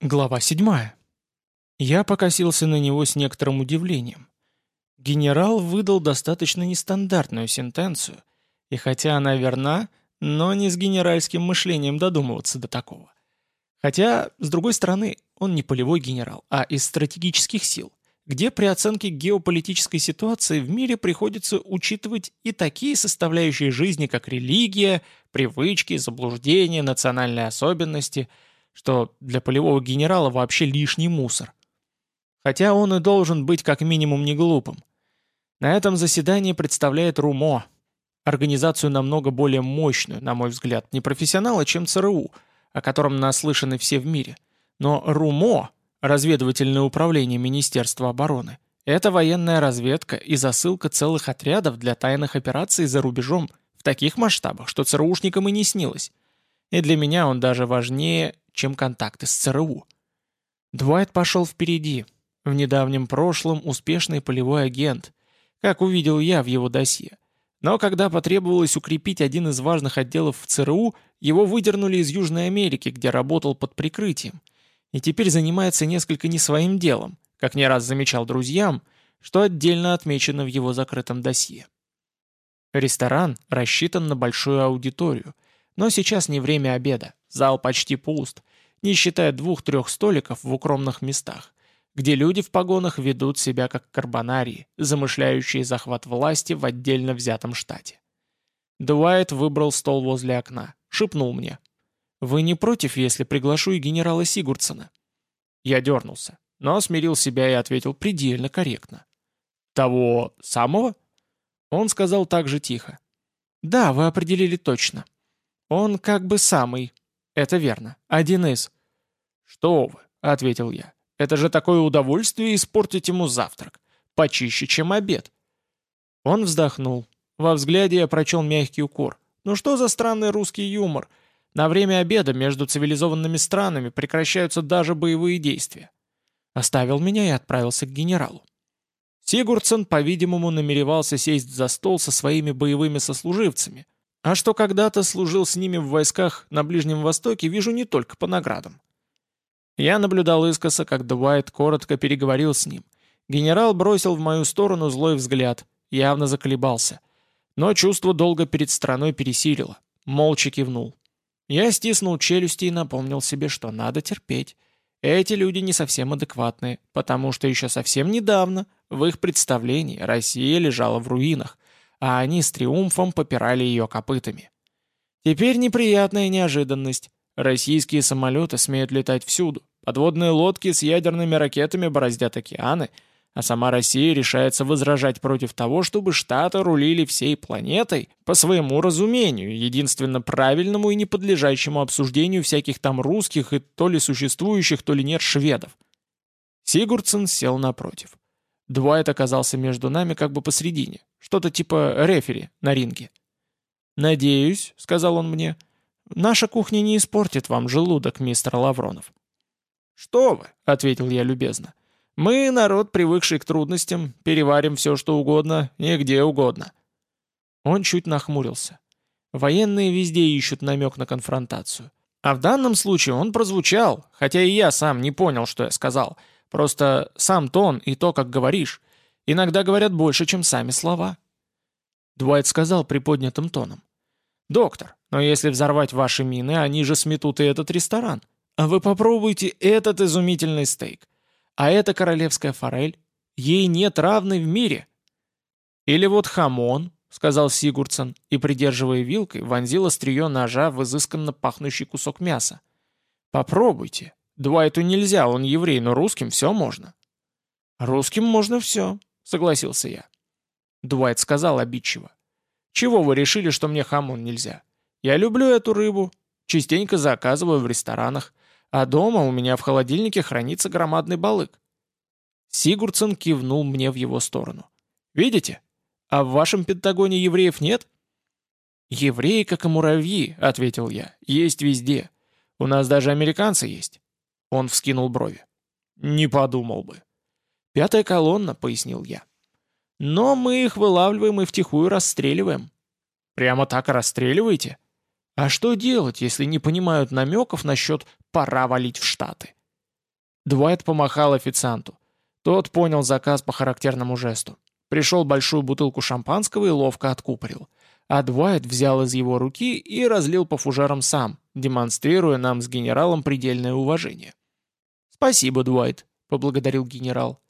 Глава 7. Я покосился на него с некоторым удивлением. Генерал выдал достаточно нестандартную сентенцию, и хотя она верна, но не с генеральским мышлением додумываться до такого. Хотя, с другой стороны, он не полевой генерал, а из стратегических сил, где при оценке геополитической ситуации в мире приходится учитывать и такие составляющие жизни, как религия, привычки, заблуждения, национальные особенности – что для полевого генерала вообще лишний мусор. Хотя он и должен быть как минимум не глупым. На этом заседании представляет РУМО, организацию намного более мощную, на мой взгляд, не профессионала, чем ЦРУ, о котором наслышаны все в мире. Но РУМО, разведывательное управление Министерства обороны, это военная разведка и засылка целых отрядов для тайных операций за рубежом в таких масштабах, что ЦРУшникам и не снилось. И для меня он даже важнее чем контакты с ЦРУ. Дуайт пошел впереди. В недавнем прошлом успешный полевой агент, как увидел я в его досье. Но когда потребовалось укрепить один из важных отделов в ЦРУ, его выдернули из Южной Америки, где работал под прикрытием. И теперь занимается несколько не своим делом, как не раз замечал друзьям, что отдельно отмечено в его закрытом досье. Ресторан рассчитан на большую аудиторию, но сейчас не время обеда, зал почти пуст, не считая двух-трех столиков в укромных местах, где люди в погонах ведут себя как карбонарии, замышляющие захват власти в отдельно взятом штате. Дуайт выбрал стол возле окна, шепнул мне. «Вы не против, если приглашу и генерала Сигурдсона?» Я дернулся, но смирил себя и ответил предельно корректно. «Того самого?» Он сказал так же тихо. «Да, вы определили точно. Он как бы самый, «Это верно. Один из». «Что вы», — ответил я. «Это же такое удовольствие испортить ему завтрак. Почище, чем обед». Он вздохнул. Во взгляде я прочел мягкий укор. «Ну что за странный русский юмор? На время обеда между цивилизованными странами прекращаются даже боевые действия». Оставил меня и отправился к генералу. Сигурдсон, по-видимому, намеревался сесть за стол со своими боевыми сослуживцами — а что когда-то служил с ними в войсках на Ближнем Востоке, вижу не только по наградам. Я наблюдал искоса, как Дуайт коротко переговорил с ним. Генерал бросил в мою сторону злой взгляд, явно заколебался. Но чувство долго перед страной пересилило. Молча кивнул. Я стиснул челюсти и напомнил себе, что надо терпеть. Эти люди не совсем адекватные, потому что еще совсем недавно в их представлении Россия лежала в руинах, а они с триумфом попирали ее копытами. Теперь неприятная неожиданность. Российские самолеты смеют летать всюду, подводные лодки с ядерными ракетами бороздят океаны, а сама Россия решается возражать против того, чтобы Штаты рулили всей планетой по своему разумению, единственно правильному и не подлежащему обсуждению всяких там русских и то ли существующих, то ли нет шведов. Сигурдсен сел напротив. Дуайт оказался между нами как бы посредине, что-то типа рефери на ринге. «Надеюсь», — сказал он мне, — «наша кухня не испортит вам желудок, мистер Лавронов». «Что вы», — ответил я любезно, — «мы, народ, привыкший к трудностям, переварим все, что угодно и где угодно». Он чуть нахмурился. Военные везде ищут намек на конфронтацию. А в данном случае он прозвучал, хотя и я сам не понял, что я сказал — Просто сам тон и то, как говоришь, иногда говорят больше, чем сами слова». Дуайт сказал приподнятым тоном. «Доктор, но если взорвать ваши мины, они же сметут и этот ресторан. А вы попробуйте этот изумительный стейк. А это королевская форель. Ей нет равной в мире». «Или вот хамон», — сказал Сигурдсон, и, придерживая вилкой, вонзил острие ножа в изысканно пахнущий кусок мяса. «Попробуйте. Дуайту нельзя, он еврей, но русским все можно». «Русским можно все», — согласился я. Дуайт сказал обидчиво. «Чего вы решили, что мне хамон нельзя? Я люблю эту рыбу, частенько заказываю в ресторанах, а дома у меня в холодильнике хранится громадный балык». Сигурдсон кивнул мне в его сторону. «Видите? А в вашем Пентагоне евреев нет?» «Евреи, как и муравьи», — ответил я, — «есть везде. У нас даже американцы есть. Он вскинул брови. «Не подумал бы». «Пятая колонна», — пояснил я. «Но мы их вылавливаем и втихую расстреливаем». «Прямо так и расстреливаете?» «А что делать, если не понимают намеков насчет «пора валить в Штаты»?» Дуайт помахал официанту. Тот понял заказ по характерному жесту. Пришел большую бутылку шампанского и ловко откупорил. А Дуайт взял из его руки и разлил по фужерам сам, демонстрируя нам с генералом предельное уважение. «Спасибо, Дуайт», — поблагодарил генерал.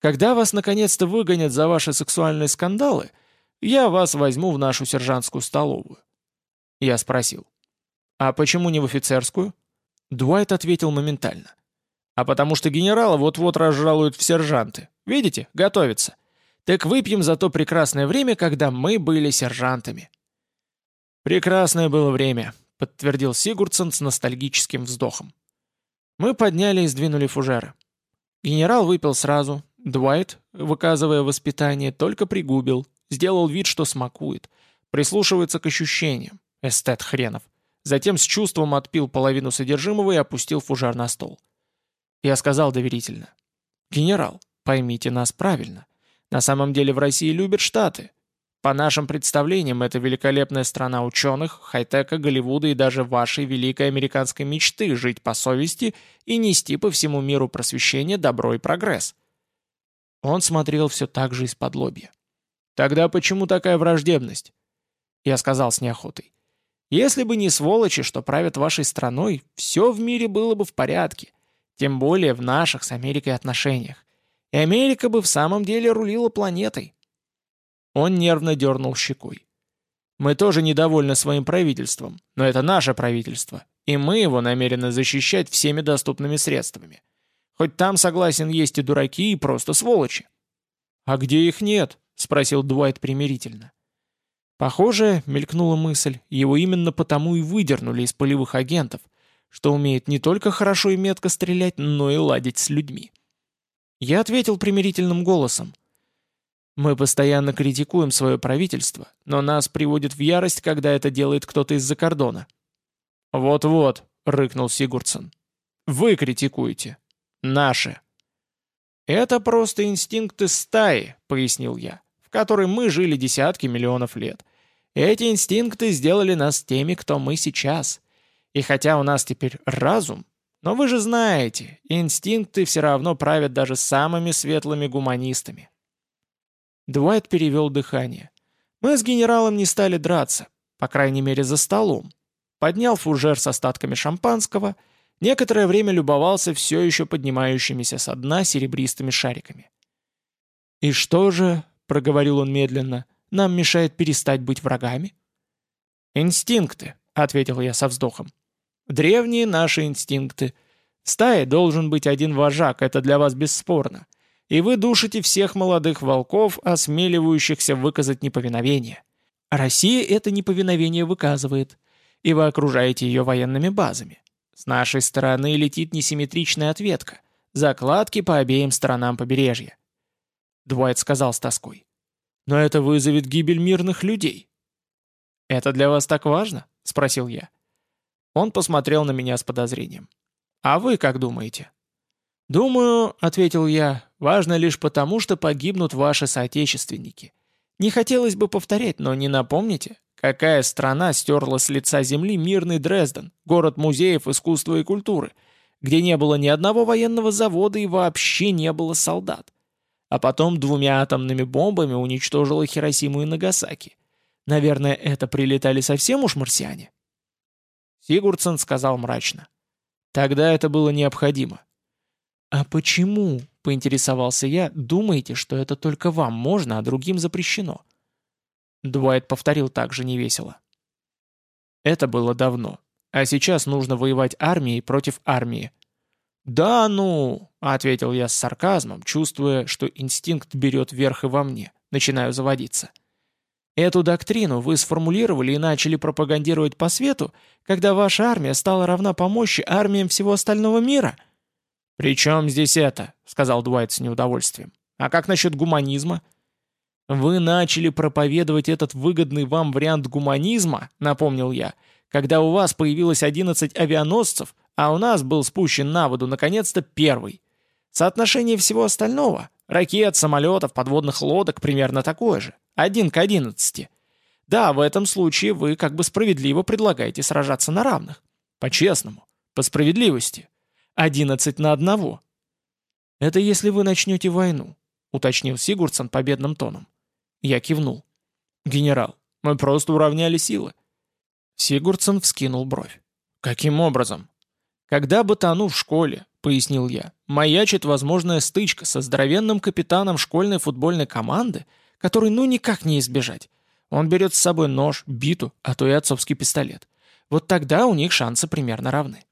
«Когда вас наконец-то выгонят за ваши сексуальные скандалы, я вас возьму в нашу сержантскую столовую». Я спросил. «А почему не в офицерскую?» Дуайт ответил моментально. «А потому что генерала вот-вот разжалуют в сержанты. Видите, готовится. Так выпьем за то прекрасное время, когда мы были сержантами». «Прекрасное было время», — подтвердил Сигурдсон с ностальгическим вздохом. Мы подняли и сдвинули фужеры. Генерал выпил сразу. Дуайт, выказывая воспитание, только пригубил, сделал вид, что смакует, прислушивается к ощущениям. Эстет хренов. Затем с чувством отпил половину содержимого и опустил фужер на стол. Я сказал доверительно. «Генерал, поймите нас правильно. На самом деле в России любят Штаты. По нашим представлениям, это великолепная страна ученых, хай-тека, Голливуда и даже вашей великой американской мечты жить по совести и нести по всему миру просвещение, добро и прогресс. Он смотрел все так же из-под лобья. «Тогда почему такая враждебность?» Я сказал с неохотой. «Если бы не сволочи, что правят вашей страной, все в мире было бы в порядке, тем более в наших с Америкой отношениях и Америка бы в самом деле рулила планетой. Он нервно дернул щекой. Мы тоже недовольны своим правительством, но это наше правительство, и мы его намерены защищать всеми доступными средствами. Хоть там, согласен, есть и дураки, и просто сволочи. «А где их нет?» — спросил Дуайт примирительно. Похоже, мелькнула мысль, его именно потому и выдернули из полевых агентов, что умеет не только хорошо и метко стрелять, но и ладить с людьми. Я ответил примирительным голосом. Мы постоянно критикуем свое правительство, но нас приводит в ярость, когда это делает кто-то из-за кордона. «Вот-вот», — рыкнул Сигурдсон. «Вы критикуете. Наши». «Это просто инстинкты стаи», — пояснил я, «в которой мы жили десятки миллионов лет. Эти инстинкты сделали нас теми, кто мы сейчас. И хотя у нас теперь разум, но вы же знаете, инстинкты все равно правят даже самыми светлыми гуманистами. Дуайт перевел дыхание. Мы с генералом не стали драться, по крайней мере за столом. Поднял фужер с остатками шампанского, некоторое время любовался все еще поднимающимися со дна серебристыми шариками. «И что же, — проговорил он медленно, — нам мешает перестать быть врагами?» «Инстинкты», — ответил я со вздохом. Древние наши инстинкты. В стае должен быть один вожак, это для вас бесспорно. И вы душите всех молодых волков, осмеливающихся выказать неповиновение. Россия это неповиновение выказывает, и вы окружаете ее военными базами. С нашей стороны летит несимметричная ответка. Закладки по обеим сторонам побережья. Дуайт сказал с тоской. «Но это вызовет гибель мирных людей». «Это для вас так важно?» — спросил я. Он посмотрел на меня с подозрением. «А вы как думаете?» «Думаю», — ответил я, — «важно лишь потому, что погибнут ваши соотечественники. Не хотелось бы повторять, но не напомните, какая страна стерла с лица земли мирный Дрезден, город музеев искусства и культуры, где не было ни одного военного завода и вообще не было солдат. А потом двумя атомными бомбами уничтожила Хиросиму и Нагасаки. Наверное, это прилетали совсем уж марсиане?» Сигурдсон сказал мрачно. «Тогда это было необходимо». «А почему, — поинтересовался я, — думаете, что это только вам можно, а другим запрещено?» Дуайт повторил так же невесело. «Это было давно. А сейчас нужно воевать армией против армии». «Да ну!» — ответил я с сарказмом, чувствуя, что инстинкт берет верх и во мне. Начинаю заводиться. Эту доктрину вы сформулировали и начали пропагандировать по свету, когда ваша армия стала равна по мощи армиям всего остального мира?» «При чем здесь это?» — сказал Дуайт с неудовольствием. «А как насчет гуманизма?» «Вы начали проповедовать этот выгодный вам вариант гуманизма», — напомнил я, «когда у вас появилось 11 авианосцев, а у нас был спущен на воду наконец-то первый. Соотношение всего остального — ракет, самолетов, подводных лодок — примерно такое же. Один к одиннадцати. Да, в этом случае вы как бы справедливо предлагаете сражаться на равных. По-честному. По справедливости. Одиннадцать на одного. «Это если вы начнете войну», — уточнил Сигурдсон победным тоном. Я кивнул. «Генерал, мы просто уравняли силы». Сигурдсон вскинул бровь. «Каким образом?» «Когда Батану в школе», — пояснил я, — «маячит возможная стычка со здоровенным капитаном школьной футбольной команды, который ну никак не избежать. Он берет с собой нож, биту, а то и отцовский пистолет. Вот тогда у них шансы примерно равны».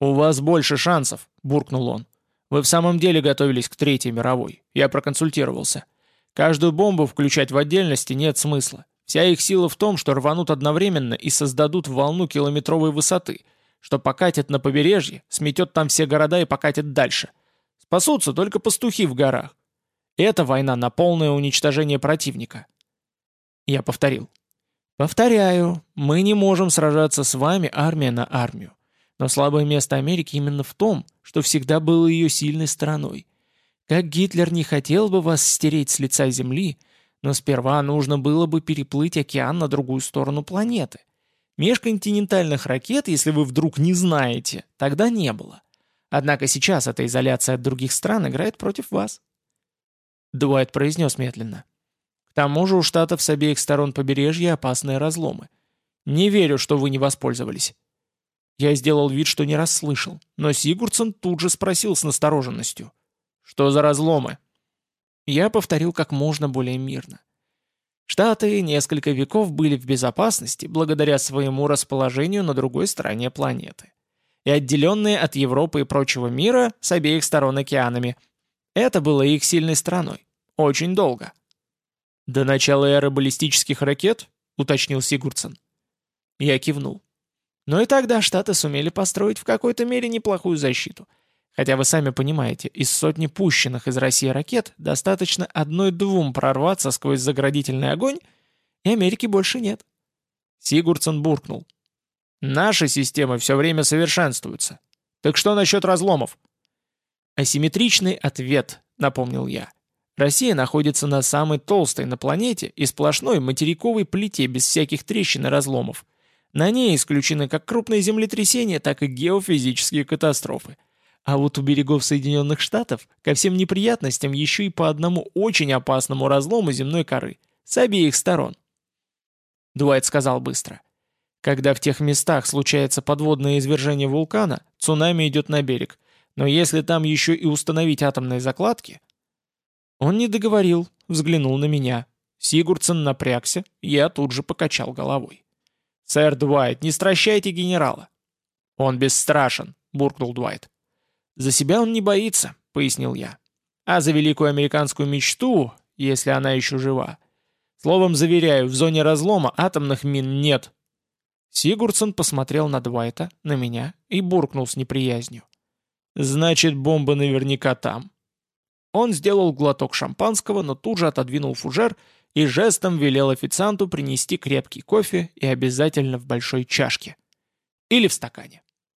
«У вас больше шансов», — буркнул он. «Вы в самом деле готовились к Третьей мировой. Я проконсультировался. Каждую бомбу включать в отдельности нет смысла. Вся их сила в том, что рванут одновременно и создадут волну километровой высоты, что покатит на побережье, сметет там все города и покатит дальше. Спасутся только пастухи в горах. Это война на полное уничтожение противника. Я повторил. Повторяю, мы не можем сражаться с вами армия на армию. Но слабое место Америки именно в том, что всегда было ее сильной стороной. Как Гитлер не хотел бы вас стереть с лица Земли, но сперва нужно было бы переплыть океан на другую сторону планеты. Межконтинентальных ракет, если вы вдруг не знаете, тогда не было. Однако сейчас эта изоляция от других стран играет против вас. Дуайт произнес медленно. К тому же у штатов с обеих сторон побережья опасные разломы. Не верю, что вы не воспользовались. Я сделал вид, что не расслышал, но Сигурдсон тут же спросил с настороженностью. «Что за разломы?» Я повторил как можно более мирно. Штаты несколько веков были в безопасности благодаря своему расположению на другой стороне планеты. И отделенные от Европы и прочего мира с обеих сторон океанами. Это было их сильной стороной. Очень долго. «До начала эры баллистических ракет?» — уточнил Сигурдсон. Я кивнул. Но и тогда Штаты сумели построить в какой-то мере неплохую защиту — Хотя вы сами понимаете, из сотни пущенных из России ракет достаточно одной-двум прорваться сквозь заградительный огонь, и Америки больше нет. Сигурдсон буркнул. Наши системы все время совершенствуются. Так что насчет разломов? Асимметричный ответ, напомнил я. Россия находится на самой толстой на планете и сплошной материковой плите без всяких трещин и разломов. На ней исключены как крупные землетрясения, так и геофизические катастрофы. А вот у берегов Соединенных Штатов ко всем неприятностям еще и по одному очень опасному разлому земной коры. С обеих сторон. Дуайт сказал быстро. Когда в тех местах случается подводное извержение вулкана, цунами идет на берег. Но если там еще и установить атомные закладки... Он не договорил, взглянул на меня. Сигурдсон напрягся, я тут же покачал головой. «Сэр Дуайт, не стращайте генерала!» «Он бесстрашен», — буркнул Дуайт. «За себя он не боится», — пояснил я. «А за великую американскую мечту, если она еще жива. Словом, заверяю, в зоне разлома атомных мин нет». Сигурдсон посмотрел на Двайта, на меня и буркнул с неприязнью. «Значит, бомба наверняка там». Он сделал глоток шампанского, но тут же отодвинул фужер и жестом велел официанту принести крепкий кофе и обязательно в большой чашке. Или в стакане.